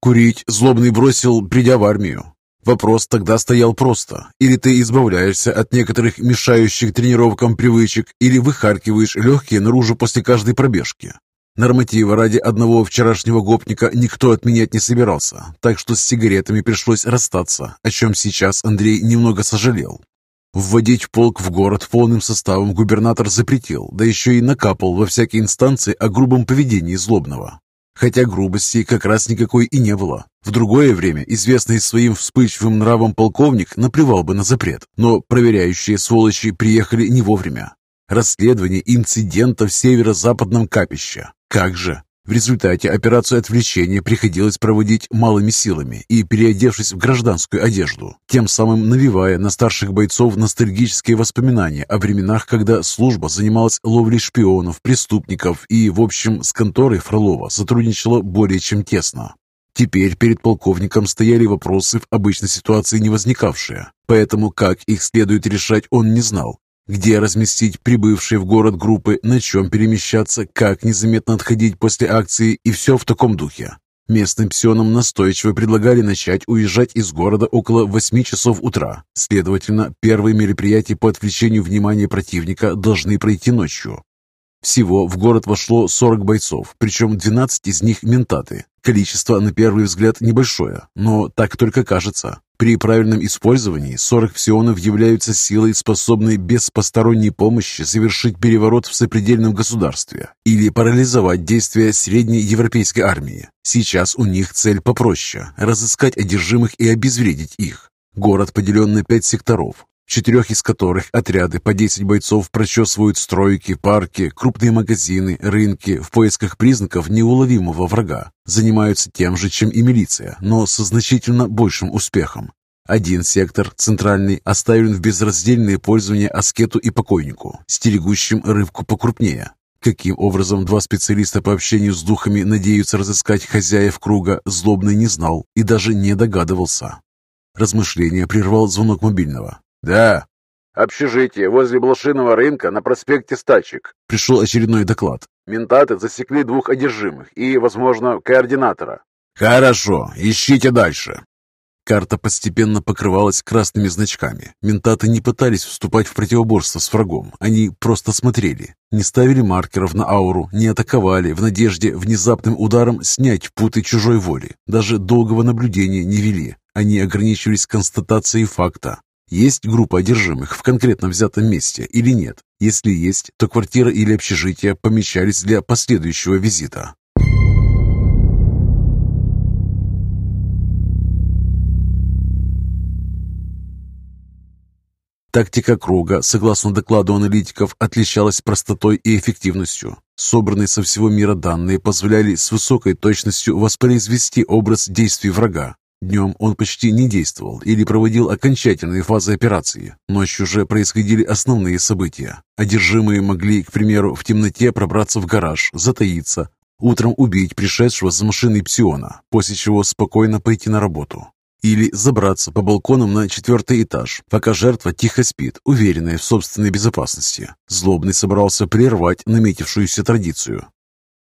Курить Злобный бросил, придя в армию. Вопрос тогда стоял просто. Или ты избавляешься от некоторых мешающих тренировкам привычек, или выхаркиваешь легкие наружу после каждой пробежки. Нормативы ради одного вчерашнего гопника никто отменять не собирался, так что с сигаретами пришлось расстаться, о чем сейчас Андрей немного сожалел. Вводить полк в город полным составом губернатор запретил, да еще и накапал во всякие инстанции о грубом поведении злобного. Хотя грубости как раз никакой и не было. В другое время известный своим вспыльчивым нравом полковник наплевал бы на запрет, но проверяющие сволочи приехали не вовремя. Расследование инцидента в северо-западном капище. Как же? В результате операцию отвлечения приходилось проводить малыми силами и переодевшись в гражданскую одежду, тем самым навевая на старших бойцов ностальгические воспоминания о временах, когда служба занималась ловлей шпионов, преступников и, в общем, с конторой Фролова сотрудничала более чем тесно. Теперь перед полковником стояли вопросы в обычной ситуации не возникавшие, поэтому как их следует решать он не знал где разместить прибывшие в город группы, на чем перемещаться, как незаметно отходить после акции и все в таком духе. Местным псионам настойчиво предлагали начать уезжать из города около 8 часов утра. Следовательно, первые мероприятия по отвлечению внимания противника должны пройти ночью. Всего в город вошло 40 бойцов, причем 12 из них ментаты. Количество, на первый взгляд, небольшое, но так только кажется. При правильном использовании 40 псионов являются силой, способной без посторонней помощи совершить переворот в сопредельном государстве или парализовать действия средней европейской армии. Сейчас у них цель попроще – разыскать одержимых и обезвредить их. Город поделен на пять секторов, четырех из которых отряды по 10 бойцов прочесывают стройки, парки, крупные магазины, рынки в поисках признаков неуловимого врага. Занимаются тем же, чем и милиция, но со значительно большим успехом. Один сектор, центральный, оставлен в безраздельное пользование аскету и покойнику, стерегущим рыбку покрупнее. Каким образом два специалиста по общению с духами надеются разыскать хозяев круга, злобный не знал и даже не догадывался. Размышление прервал звонок мобильного. «Да». «Общежитие возле блошиного рынка на проспекте Стачек». Пришел очередной доклад. «Ментаты засекли двух одержимых и, возможно, координатора». «Хорошо, ищите дальше». Карта постепенно покрывалась красными значками. Ментаты не пытались вступать в противоборство с врагом. Они просто смотрели. Не ставили маркеров на ауру, не атаковали в надежде внезапным ударом снять путы чужой воли. Даже долгого наблюдения не вели. Они ограничивались констатацией факта. Есть группа одержимых в конкретно взятом месте или нет? Если есть, то квартира или общежитие помещались для последующего визита. Тактика круга, согласно докладу аналитиков, отличалась простотой и эффективностью. Собранные со всего мира данные позволяли с высокой точностью воспроизвести образ действий врага, Днем он почти не действовал или проводил окончательные фазы операции. Ночью же происходили основные события. Одержимые могли, к примеру, в темноте пробраться в гараж, затаиться, утром убить пришедшего с машиной псиона, после чего спокойно пойти на работу. Или забраться по балконам на четвертый этаж, пока жертва тихо спит, уверенная в собственной безопасности. Злобный собрался прервать наметившуюся традицию.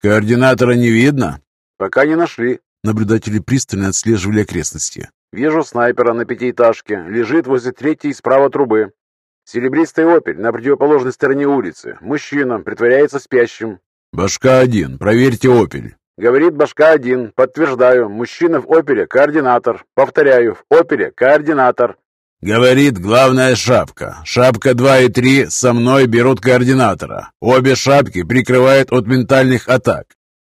«Координатора не видно?» «Пока не нашли», Наблюдатели пристально отслеживали окрестности. «Вижу снайпера на пятиэтажке. Лежит возле третьей справа трубы. Серебристый «Опель» на противоположной стороне улицы. Мужчина, притворяется спящим». «Башка один. Проверьте «Опель». Говорит башка один. Подтверждаю. Мужчина в «Опеле» координатор. Повторяю, в «Опеле» координатор. Говорит главная шапка. Шапка 2 и 3 со мной берут координатора. Обе шапки прикрывают от ментальных атак.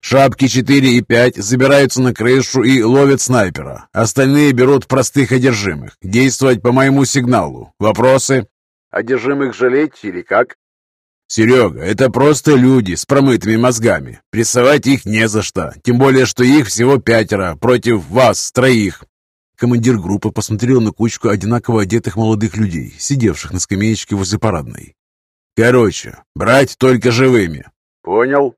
Шапки 4 и 5 забираются на крышу и ловят снайпера. Остальные берут простых одержимых. Действовать по моему сигналу. Вопросы? Одержимых жалеть или как? Серега, это просто люди с промытыми мозгами. Прессовать их не за что. Тем более, что их всего пятеро против вас, троих. Командир группы посмотрел на кучку одинаково одетых молодых людей, сидевших на скамеечке возле парадной. «Короче, брать только живыми». «Понял»,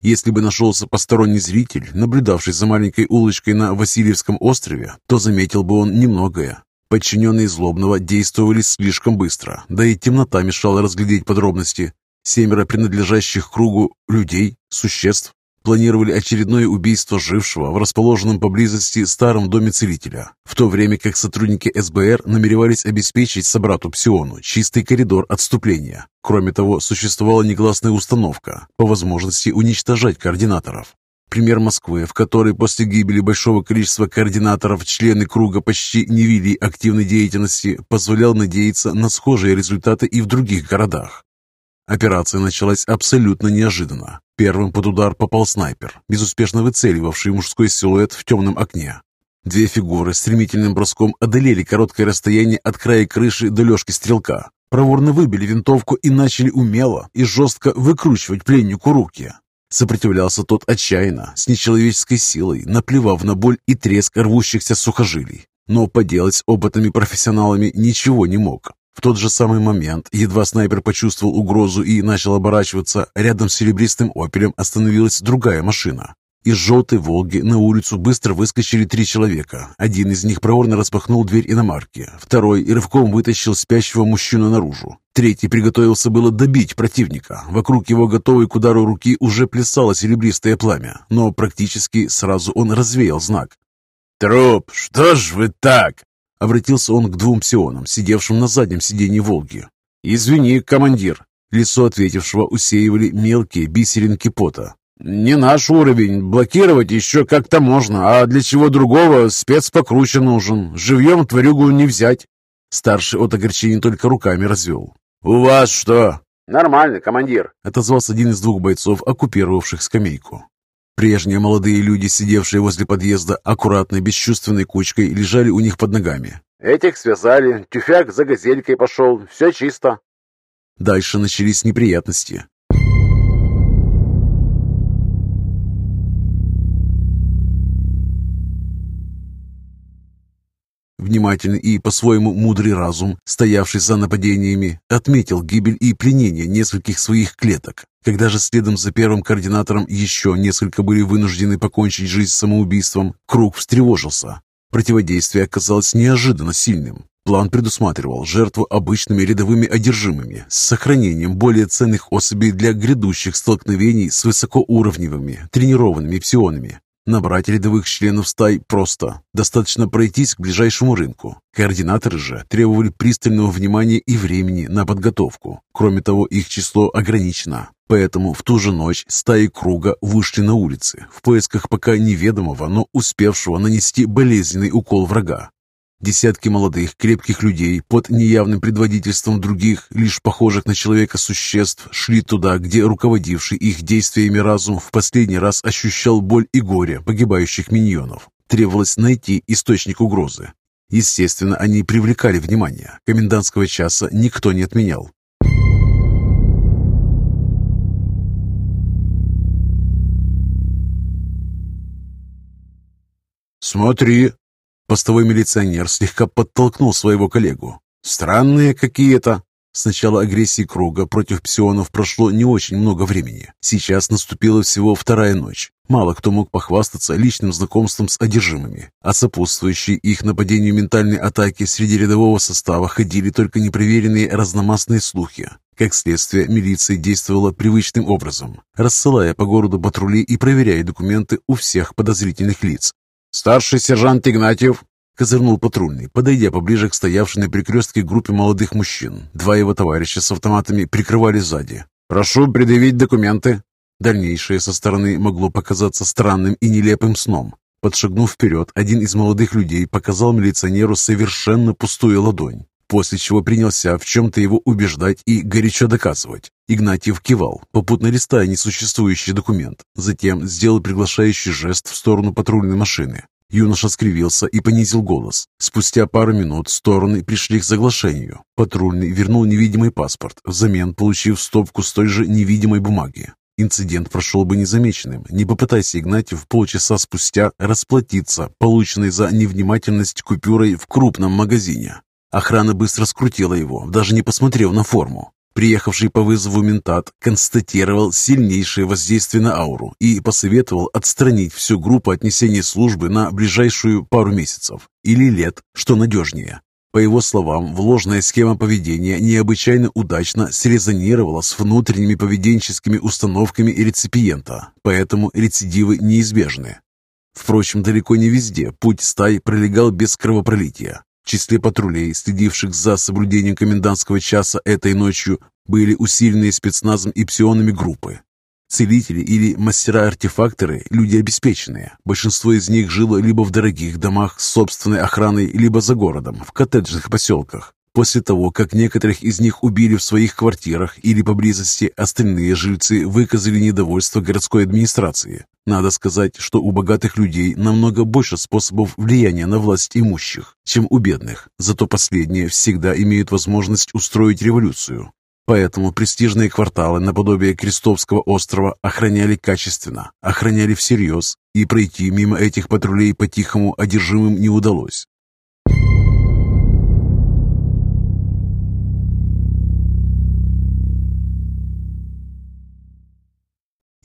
если бы нашелся посторонний зритель, наблюдавший за маленькой улочкой на Васильевском острове, то заметил бы он немногое. Подчиненные Злобного действовали слишком быстро, да и темнота мешала разглядеть подробности. Семеро принадлежащих кругу людей, существ, планировали очередное убийство жившего в расположенном поблизости старом доме целителя, в то время как сотрудники СБР намеревались обеспечить собрату Псиону чистый коридор отступления. Кроме того, существовала негласная установка по возможности уничтожать координаторов. Пример Москвы, в которой после гибели большого количества координаторов члены круга почти не вели активной деятельности, позволял надеяться на схожие результаты и в других городах. Операция началась абсолютно неожиданно. Первым под удар попал снайпер, безуспешно выцеливавший мужской силуэт в темном окне. Две фигуры стремительным броском одолели короткое расстояние от края крыши до лёжки стрелка, проворно выбили винтовку и начали умело и жестко выкручивать пленнику руки. Сопротивлялся тот отчаянно, с нечеловеческой силой, наплевав на боль и треск рвущихся сухожилий. Но поделать с опытными профессионалами ничего не мог. В тот же самый момент, едва снайпер почувствовал угрозу и начал оборачиваться, рядом с серебристым «Опелем» остановилась другая машина. Из желтой «Волги» на улицу быстро выскочили три человека. Один из них проворно распахнул дверь иномарки, второй рывком вытащил спящего мужчину наружу. Третий приготовился было добить противника. Вокруг его готовой к удару руки уже плясало серебристое пламя, но практически сразу он развеял знак. «Труп, что ж вы так?» Обратился он к двум псионам, сидевшим на заднем сиденье «Волги». «Извини, командир». Лицо ответившего усеивали мелкие бисеринки пота. «Не наш уровень. Блокировать еще как-то можно, а для чего другого спец покруче нужен. Живьем тварюгу не взять». Старший от огорчения только руками развел. «У вас что?» «Нормально, командир», — отозвался один из двух бойцов, оккупировавших скамейку. Прежние молодые люди, сидевшие возле подъезда, аккуратной, бесчувственной кучкой, лежали у них под ногами. «Этих связали, тюфяк за газелькой пошел, все чисто». Дальше начались неприятности. Внимательный и по-своему мудрый разум, стоявший за нападениями, отметил гибель и пленение нескольких своих клеток. Когда же следом за первым координатором еще несколько были вынуждены покончить жизнь самоубийством, круг встревожился. Противодействие оказалось неожиданно сильным. План предусматривал жертву обычными рядовыми одержимыми с сохранением более ценных особей для грядущих столкновений с высокоуровневыми, тренированными псионами. Набрать рядовых членов стай просто. Достаточно пройтись к ближайшему рынку. Координаторы же требовали пристального внимания и времени на подготовку. Кроме того, их число ограничено. Поэтому в ту же ночь стаи круга вышли на улицы в поисках пока неведомого, но успевшего нанести болезненный укол врага. Десятки молодых, крепких людей под неявным предводительством других, лишь похожих на человека существ, шли туда, где руководивший их действиями разум в последний раз ощущал боль и горе погибающих миньонов. Требовалось найти источник угрозы. Естественно, они привлекали внимание. Комендантского часа никто не отменял. «Смотри, Постовой милиционер слегка подтолкнул своего коллегу. «Странные какие-то». С начала агрессии круга против псионов прошло не очень много времени. Сейчас наступила всего вторая ночь. Мало кто мог похвастаться личным знакомством с одержимыми. А сопутствующие их нападению ментальной атаки среди рядового состава ходили только непроверенные разномастные слухи. Как следствие, милиция действовала привычным образом, рассылая по городу патрули и проверяя документы у всех подозрительных лиц. «Старший сержант Игнатьев!» — козырнул патрульный, подойдя поближе к стоявшей на перекрестке группе молодых мужчин. Два его товарища с автоматами прикрывали сзади. «Прошу предъявить документы!» Дальнейшее со стороны могло показаться странным и нелепым сном. Подшагнув вперед, один из молодых людей показал милиционеру совершенно пустую ладонь, после чего принялся в чем-то его убеждать и горячо доказывать. Игнатьев кивал, попутно листая несуществующий документ. Затем сделал приглашающий жест в сторону патрульной машины. Юноша скривился и понизил голос. Спустя пару минут стороны пришли к соглашению. Патрульный вернул невидимый паспорт, взамен получив стопку столь же невидимой бумаги. Инцидент прошел бы незамеченным, не попытайся Игнатьев полчаса спустя расплатиться полученной за невнимательность купюрой в крупном магазине. Охрана быстро скрутила его, даже не посмотрев на форму. Приехавший по вызову ментат констатировал сильнейшее воздействие на ауру и посоветовал отстранить всю группу от несения службы на ближайшую пару месяцев или лет, что надежнее. По его словам, вложенная схема поведения необычайно удачно срезонировала с внутренними поведенческими установками реципиента, поэтому рецидивы неизбежны. Впрочем, далеко не везде путь стай пролегал без кровопролития. Числе патрулей, следивших за соблюдением комендантского часа этой ночью, были усиленные спецназом и псионами группы. Целители или мастера-артефакторы – люди обеспеченные. Большинство из них жило либо в дорогих домах с собственной охраной, либо за городом, в коттеджных поселках. После того, как некоторых из них убили в своих квартирах или поблизости, остальные жильцы выказали недовольство городской администрации. Надо сказать, что у богатых людей намного больше способов влияния на власть имущих, чем у бедных, зато последние всегда имеют возможность устроить революцию. Поэтому престижные кварталы наподобие Крестовского острова охраняли качественно, охраняли всерьез, и пройти мимо этих патрулей по-тихому одержимым не удалось.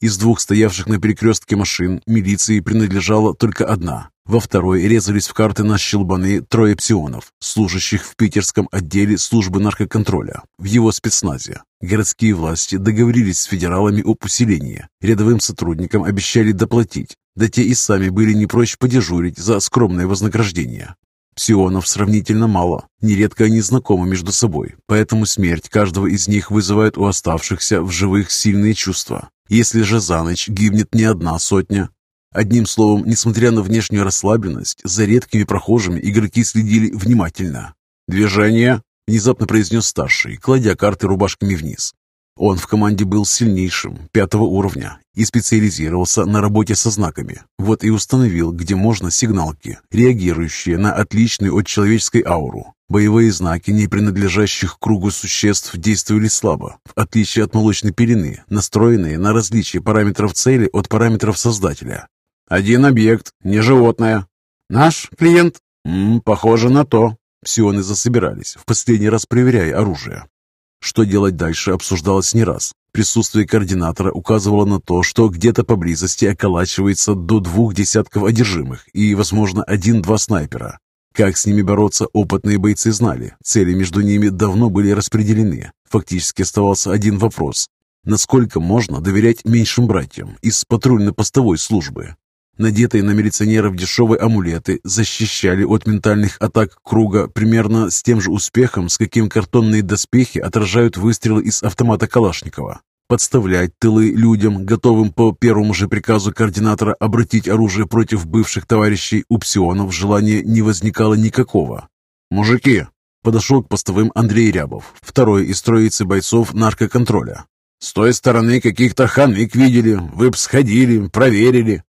Из двух стоявших на перекрестке машин милиции принадлежала только одна. Во второй резались в карты на щелбаны трое псионов, служащих в питерском отделе службы наркоконтроля, в его спецназе. Городские власти договорились с федералами об усилении. Рядовым сотрудникам обещали доплатить, да те и сами были не прочь подежурить за скромное вознаграждение. Псионов сравнительно мало, нередко они знакомы между собой, поэтому смерть каждого из них вызывает у оставшихся в живых сильные чувства. Если же за ночь гибнет не одна сотня. Одним словом, несмотря на внешнюю расслабленность, за редкими прохожими игроки следили внимательно. «Движение!» – внезапно произнес старший, кладя карты рубашками вниз. Он в команде был сильнейшим, пятого уровня, и специализировался на работе со знаками. Вот и установил, где можно сигналки, реагирующие на отличную от человеческой ауру. Боевые знаки, не принадлежащих кругу существ, действовали слабо, в отличие от молочной пелены, настроенные на различие параметров цели от параметров создателя. «Один объект, не животное». «Наш клиент?» М -м, «Похоже на то». Псионы засобирались, в последний раз проверяя оружие. Что делать дальше, обсуждалось не раз. Присутствие координатора указывало на то, что где-то поблизости околачивается до двух десятков одержимых и, возможно, один-два снайпера. Как с ними бороться, опытные бойцы знали. Цели между ними давно были распределены. Фактически оставался один вопрос. Насколько можно доверять меньшим братьям из патрульно-постовой службы? Надетые на милиционеров дешевые амулеты защищали от ментальных атак круга примерно с тем же успехом, с каким картонные доспехи отражают выстрелы из автомата Калашникова. Подставлять тылы людям, готовым по первому же приказу координатора обратить оружие против бывших товарищей у псионов желания не возникало никакого. «Мужики!» – подошел к постовым Андрей Рябов, второй из троицы бойцов наркоконтроля. «С той стороны каких-то ханвик видели, вы б сходили, проверили».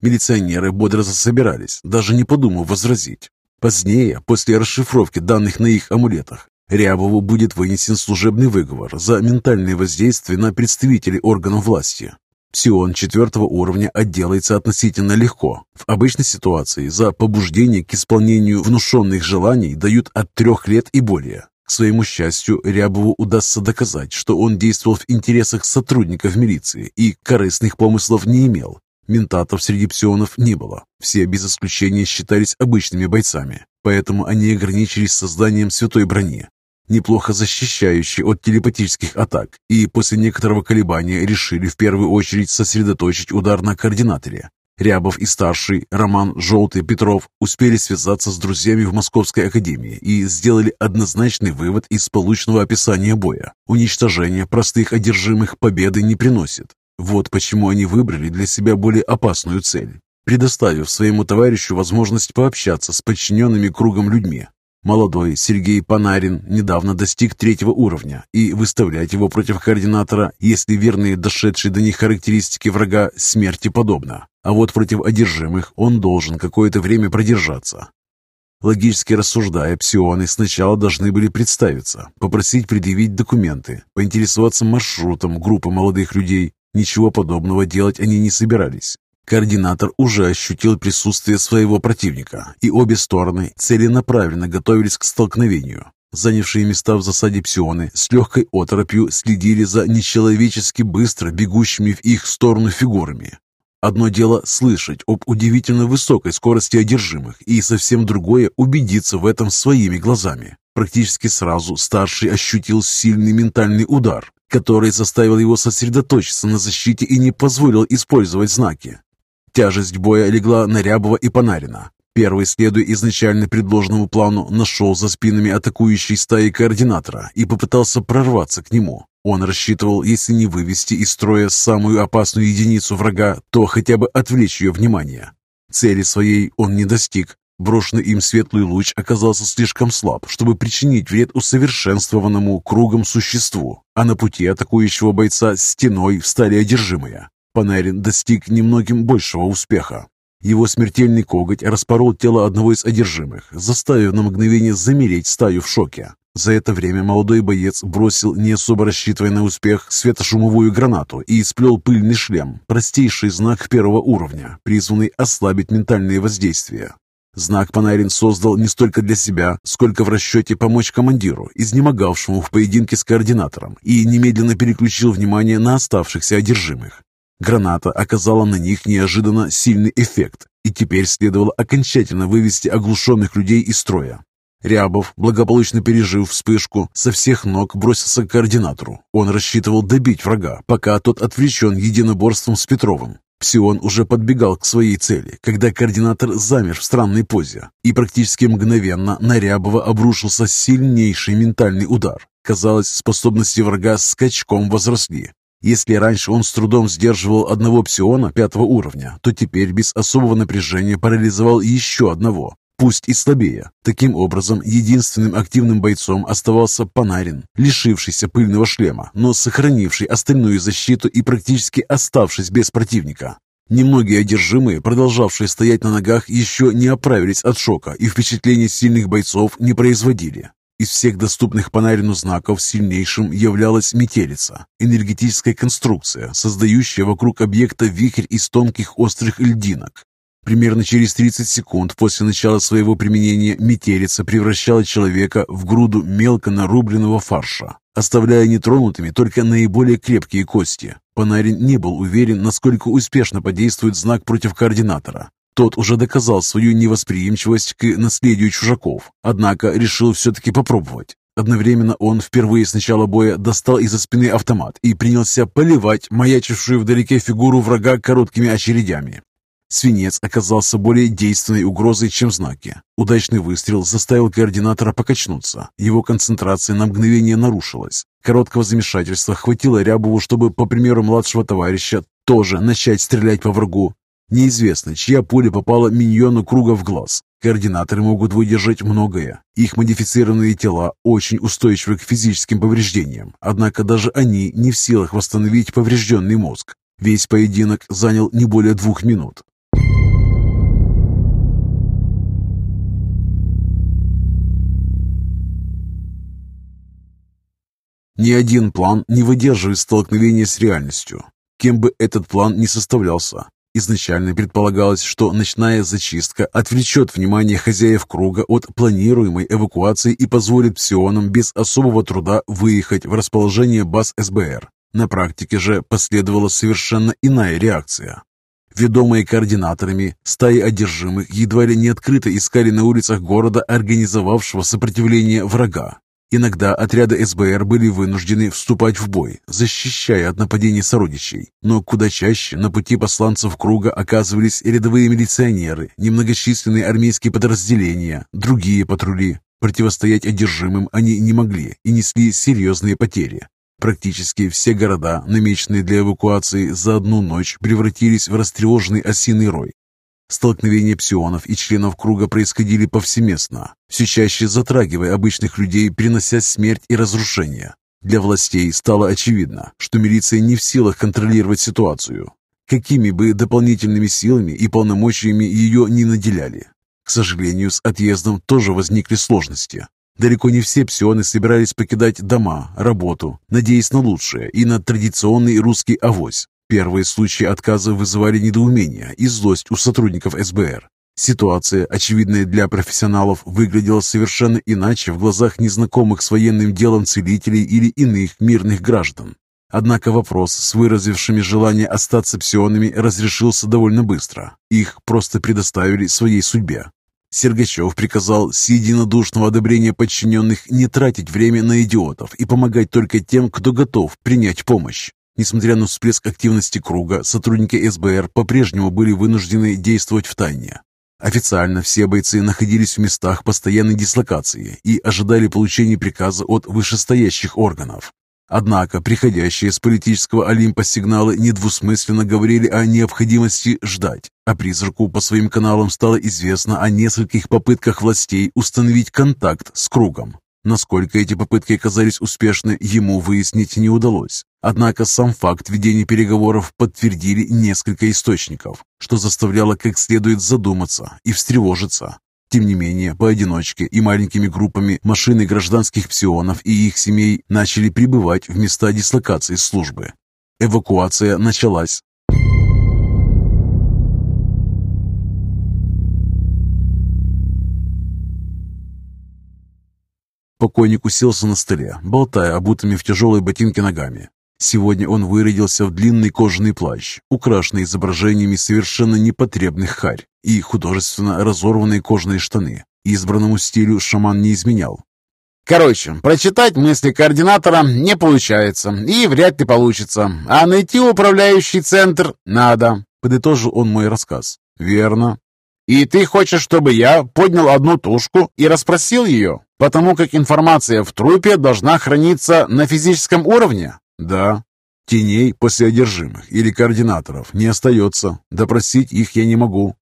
Милиционеры бодро засобирались, даже не подумав возразить. Позднее, после расшифровки данных на их амулетах, Рябову будет вынесен служебный выговор за ментальное воздействие на представителей органов власти. Псион четвертого уровня отделается относительно легко. В обычной ситуации за побуждение к исполнению внушенных желаний дают от трех лет и более. К своему счастью, Рябову удастся доказать, что он действовал в интересах сотрудников милиции и корыстных помыслов не имел. Ментатов среди псионов не было. Все без исключения считались обычными бойцами, поэтому они ограничились созданием святой брони, неплохо защищающей от телепатических атак, и после некоторого колебания решили в первую очередь сосредоточить удар на координаторе. Рябов и старший, Роман, Желтый, Петров успели связаться с друзьями в Московской академии и сделали однозначный вывод из полученного описания боя. Уничтожение простых одержимых победы не приносит. Вот почему они выбрали для себя более опасную цель, предоставив своему товарищу возможность пообщаться с подчиненными кругом людьми. Молодой Сергей Панарин недавно достиг третьего уровня, и выставлять его против координатора, если верные дошедшие до них характеристики врага, смерти подобно. А вот против одержимых он должен какое-то время продержаться. Логически рассуждая, псионы сначала должны были представиться, попросить предъявить документы, поинтересоваться маршрутом группы молодых людей, Ничего подобного делать они не собирались. Координатор уже ощутил присутствие своего противника, и обе стороны целенаправленно готовились к столкновению. Занявшие места в засаде псионы с легкой оторопью следили за нечеловечески быстро бегущими в их сторону фигурами. Одно дело слышать об удивительно высокой скорости одержимых, и совсем другое убедиться в этом своими глазами. Практически сразу старший ощутил сильный ментальный удар, который заставил его сосредоточиться на защите и не позволил использовать знаки. Тяжесть боя легла на Рябова и Панарина. Первый, следуя изначально предложенному плану, нашел за спинами атакующей стаи координатора и попытался прорваться к нему. Он рассчитывал, если не вывести из строя самую опасную единицу врага, то хотя бы отвлечь ее внимание. Цели своей он не достиг. Брошенный им светлый луч оказался слишком слаб, чтобы причинить вред усовершенствованному кругом существу, а на пути атакующего бойца стеной встали одержимые. Панарин достиг немногим большего успеха. Его смертельный коготь распорол тело одного из одержимых, заставив на мгновение замереть стаю в шоке. За это время молодой боец бросил, не особо рассчитывая на успех, светошумовую гранату и сплел пыльный шлем, простейший знак первого уровня, призванный ослабить ментальные воздействия. Знак Панарин создал не столько для себя, сколько в расчете помочь командиру, изнемогавшему в поединке с координатором, и немедленно переключил внимание на оставшихся одержимых. Граната оказала на них неожиданно сильный эффект, и теперь следовало окончательно вывести оглушенных людей из строя. Рябов, благополучно пережив вспышку, со всех ног бросился к координатору. Он рассчитывал добить врага, пока тот отвлечен единоборством с Петровым. Псион уже подбегал к своей цели, когда координатор замер в странной позе, и практически мгновенно на Рябова обрушился сильнейший ментальный удар. Казалось, способности врага скачком возросли. Если раньше он с трудом сдерживал одного псиона пятого уровня, то теперь без особого напряжения парализовал еще одного, пусть и слабее. Таким образом, единственным активным бойцом оставался Панарин, лишившийся пыльного шлема, но сохранивший остальную защиту и практически оставшись без противника. Немногие одержимые, продолжавшие стоять на ногах, еще не оправились от шока и впечатления сильных бойцов не производили. Из всех доступных Панарину знаков сильнейшим являлась метелица, энергетическая конструкция, создающая вокруг объекта вихрь из тонких острых льдинок. Примерно через 30 секунд после начала своего применения метелица превращала человека в груду мелко нарубленного фарша, оставляя нетронутыми только наиболее крепкие кости. Панарин не был уверен, насколько успешно подействует знак против координатора, тот уже доказал свою невосприимчивость к наследию чужаков, однако решил все-таки попробовать. Одновременно он впервые с начала боя достал из-за спины автомат и принялся поливать маячившую вдалеке фигуру врага короткими очередями. Свинец оказался более действенной угрозой, чем знаки. Удачный выстрел заставил координатора покачнуться. Его концентрация на мгновение нарушилась. Короткого замешательства хватило Рябову, чтобы, по примеру младшего товарища, тоже начать стрелять по врагу, Неизвестно, чья пуля попала миньону круга в глаз. Координаторы могут выдержать многое. Их модифицированные тела очень устойчивы к физическим повреждениям, однако даже они не в силах восстановить поврежденный мозг. Весь поединок занял не более двух минут. Ни один план не выдерживает столкновения с реальностью. Кем бы этот план ни составлялся, Изначально предполагалось, что ночная зачистка отвлечет внимание хозяев круга от планируемой эвакуации и позволит псионам без особого труда выехать в расположение баз СБР. На практике же последовала совершенно иная реакция. Ведомые координаторами, стаи одержимых едва ли не открыто искали на улицах города организовавшего сопротивление врага. Иногда отряды СБР были вынуждены вступать в бой, защищая от нападений сородичей, но куда чаще на пути посланцев круга оказывались рядовые милиционеры, немногочисленные армейские подразделения, другие патрули. Противостоять одержимым они не могли и несли серьезные потери. Практически все города, намеченные для эвакуации, за одну ночь превратились в растревоженный осиный рой. Столкновения псионов и членов круга происходили повсеместно, все чаще затрагивая обычных людей, принося смерть и разрушение. Для властей стало очевидно, что милиция не в силах контролировать ситуацию, какими бы дополнительными силами и полномочиями ее не наделяли. К сожалению, с отъездом тоже возникли сложности. Далеко не все псионы собирались покидать дома, работу, надеясь на лучшее и на традиционный русский авось. Первые случаи отказа вызывали недоумение и злость у сотрудников СБР. Ситуация, очевидная для профессионалов, выглядела совершенно иначе в глазах незнакомых с военным делом целителей или иных мирных граждан. Однако вопрос с выразившими желание остаться псионами разрешился довольно быстро. Их просто предоставили своей судьбе. Сергачев приказал с единодушного одобрения подчиненных не тратить время на идиотов и помогать только тем, кто готов принять помощь. Несмотря на всплеск активности круга, сотрудники СБР по-прежнему были вынуждены действовать в тайне. Официально все бойцы находились в местах постоянной дислокации и ожидали получения приказа от вышестоящих органов. Однако приходящие с политического Олимпа сигналы недвусмысленно говорили о необходимости ждать, а призраку по своим каналам стало известно о нескольких попытках властей установить контакт с кругом. Насколько эти попытки оказались успешны, ему выяснить не удалось. Однако сам факт ведения переговоров подтвердили несколько источников, что заставляло как следует задуматься и встревожиться. Тем не менее, поодиночке и маленькими группами машины гражданских псионов и их семей начали прибывать в места дислокации службы. Эвакуация началась. Покойник уселся на столе, болтая обутыми в тяжелые ботинки ногами. Сегодня он вырядился в длинный кожаный плащ, украшенный изображениями совершенно непотребных харь, и художественно разорванные кожаные штаны. Избранному стилю шаман не изменял. Короче, прочитать мысли координатора не получается и вряд ли получится, а найти управляющий центр надо, подытожил он мой рассказ. Верно. И ты хочешь, чтобы я поднял одну тушку и расспросил ее, потому как информация в трупе должна храниться на физическом уровне? Да, теней после одержимых или координаторов не остается. Допросить их я не могу.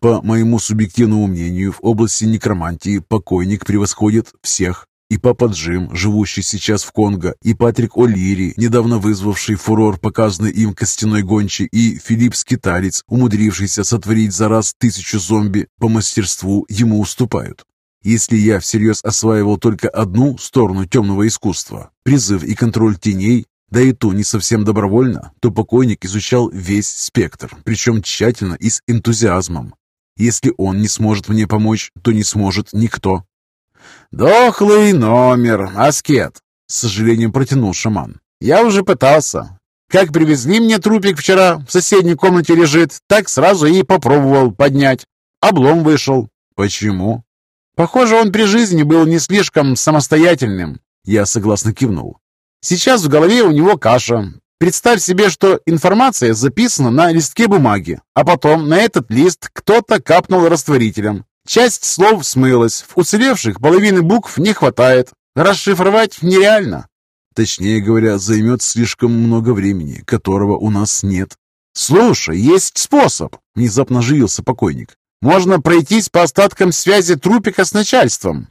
По моему субъективному мнению, в области некромантии покойник превосходит всех. И Папа Джим, живущий сейчас в Конго, и Патрик О'Лири, недавно вызвавший фурор, показанный им костяной гончий, и Филипп Скиталец, умудрившийся сотворить за раз тысячу зомби, по мастерству ему уступают. Если я всерьез осваивал только одну сторону темного искусства, призыв и контроль теней, да и то не совсем добровольно, то покойник изучал весь спектр, причем тщательно и с энтузиазмом. Если он не сможет мне помочь, то не сможет никто. «Дохлый номер, аскет», — с сожалением протянул шаман. «Я уже пытался. Как привезли мне трупик вчера, в соседней комнате лежит, так сразу и попробовал поднять. Облом вышел». «Почему?» «Похоже, он при жизни был не слишком самостоятельным». Я согласно кивнул. Сейчас в голове у него каша. Представь себе, что информация записана на листке бумаги, а потом на этот лист кто-то капнул растворителем. Часть слов смылась, в уцелевших половины букв не хватает. Расшифровать нереально. Точнее говоря, займет слишком много времени, которого у нас нет. «Слушай, есть способ!» — внезапно оживился покойник. «Можно пройтись по остаткам связи трупика с начальством».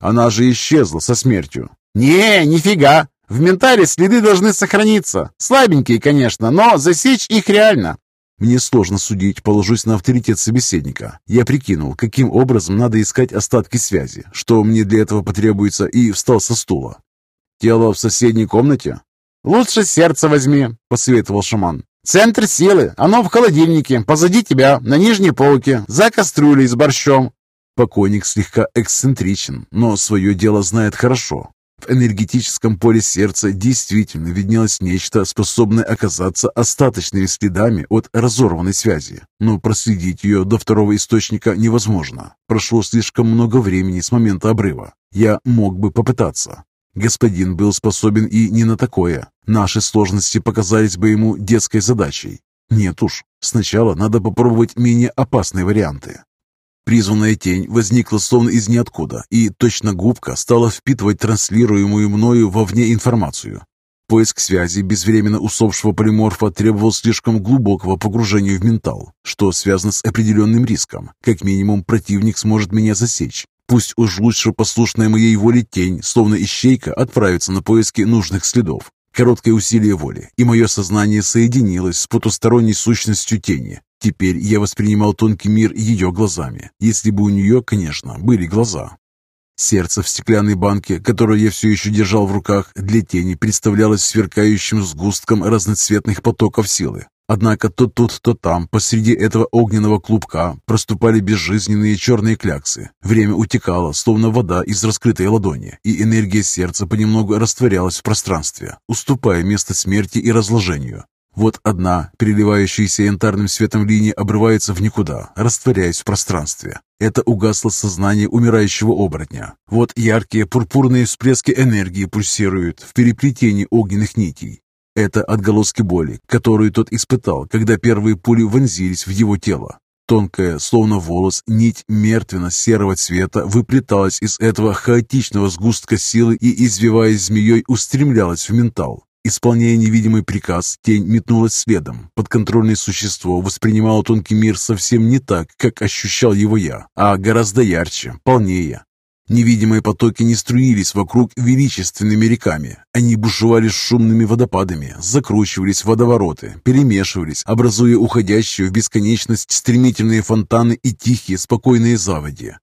Она же исчезла со смертью. «Не, нифига! В ментале следы должны сохраниться. Слабенькие, конечно, но засечь их реально. Мне сложно судить, положусь на авторитет собеседника. Я прикинул, каким образом надо искать остатки связи, что мне для этого потребуется, и встал со стула. «Тело в соседней комнате?» «Лучше сердце возьми», — посоветовал шаман. «Центр силы. Оно в холодильнике, позади тебя, на нижней полке, за кастрюлей с борщом». Покойник слегка эксцентричен, но свое дело знает хорошо. В энергетическом поле сердца действительно виднелось нечто, способное оказаться остаточными следами от разорванной связи. Но проследить ее до второго источника невозможно. Прошло слишком много времени с момента обрыва. Я мог бы попытаться. Господин был способен и не на такое. Наши сложности показались бы ему детской задачей. Нет уж, сначала надо попробовать менее опасные варианты. Призванная тень возникла словно из ниоткуда, и точно губка стала впитывать транслируемую мною вовне информацию. Поиск связи безвременно усопшего полиморфа требовал слишком глубокого погружения в ментал, что связано с определенным риском. Как минимум, противник сможет меня засечь. Пусть уж лучше послушная моей воле тень, словно ищейка, отправится на поиски нужных следов. Короткое усилие воли, и мое сознание соединилось с потусторонней сущностью тени. Теперь я воспринимал тонкий мир ее глазами, если бы у нее, конечно, были глаза. Сердце в стеклянной банке, которое я все еще держал в руках, для тени представлялось сверкающим сгустком разноцветных потоков силы. Однако то тут, то там, посреди этого огненного клубка, проступали безжизненные черные кляксы. Время утекало, словно вода из раскрытой ладони, и энергия сердца понемногу растворялась в пространстве, уступая место смерти и разложению. Вот одна, переливающаяся янтарным светом линия, обрывается в никуда, растворяясь в пространстве. Это угасло сознание умирающего оборотня. Вот яркие пурпурные всплески энергии пульсируют в переплетении огненных нитей. Это отголоски боли, которую тот испытал, когда первые пули вонзились в его тело. Тонкая, словно волос, нить мертвенно-серого цвета выплеталась из этого хаотичного сгустка силы и, извиваясь змеей, устремлялась в ментал. Исполняя невидимый приказ, тень метнулась следом. Подконтрольное существо воспринимало тонкий мир совсем не так, как ощущал его я, а гораздо ярче, полнее. Невидимые потоки не струились вокруг величественными реками. Они бушевали шумными водопадами, закручивались в водовороты, перемешивались, образуя уходящие в бесконечность стремительные фонтаны и тихие, спокойные заводи.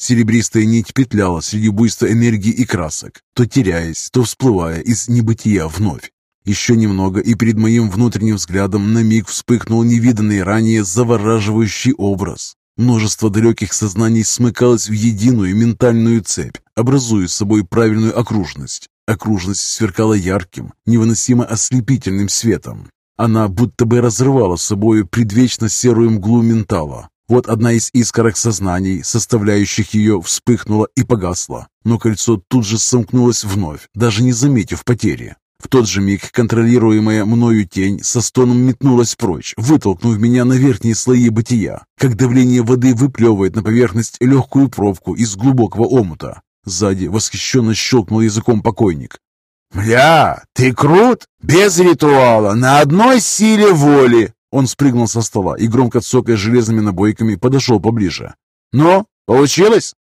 Серебристая нить петляла среди буйства энергии и красок, то теряясь, то всплывая из небытия вновь. Еще немного, и перед моим внутренним взглядом на миг вспыхнул невиданный ранее завораживающий образ. Множество далеких сознаний смыкалось в единую ментальную цепь, образуя с собой правильную окружность. Окружность сверкала ярким, невыносимо ослепительным светом. Она будто бы разрывала с собой предвечно серую мглу ментала, вот одна из искорок сознаний, составляющих ее, вспыхнула и погасла, но кольцо тут же сомкнулось вновь, даже не заметив потери. В тот же миг контролируемая мною тень со стоном метнулась прочь, вытолкнув меня на верхние слои бытия, как давление воды выплевывает на поверхность легкую пробку из глубокого омута. Сзади восхищенно щелкнул языком покойник. «Бля, ты крут! Без ритуала, на одной силе воли!» Он спрыгнул со стола и, громко цокая железными набойками, подошел поближе. «Ну, получилось?»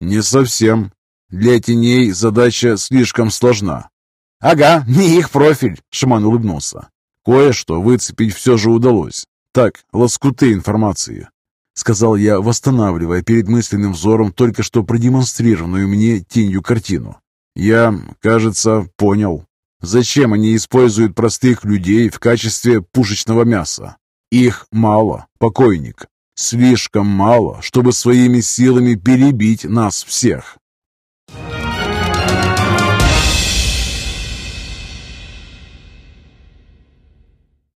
«Не совсем. Для теней задача слишком сложна». «Ага, не их профиль», — Шаман улыбнулся. «Кое-что выцепить все же удалось. Так, лоскуты информации», — сказал я, восстанавливая перед мысленным взором только что продемонстрированную мне тенью картину. «Я, кажется, понял». Зачем они используют простых людей в качестве пушечного мяса? Их мало, покойник. Слишком мало, чтобы своими силами перебить нас всех.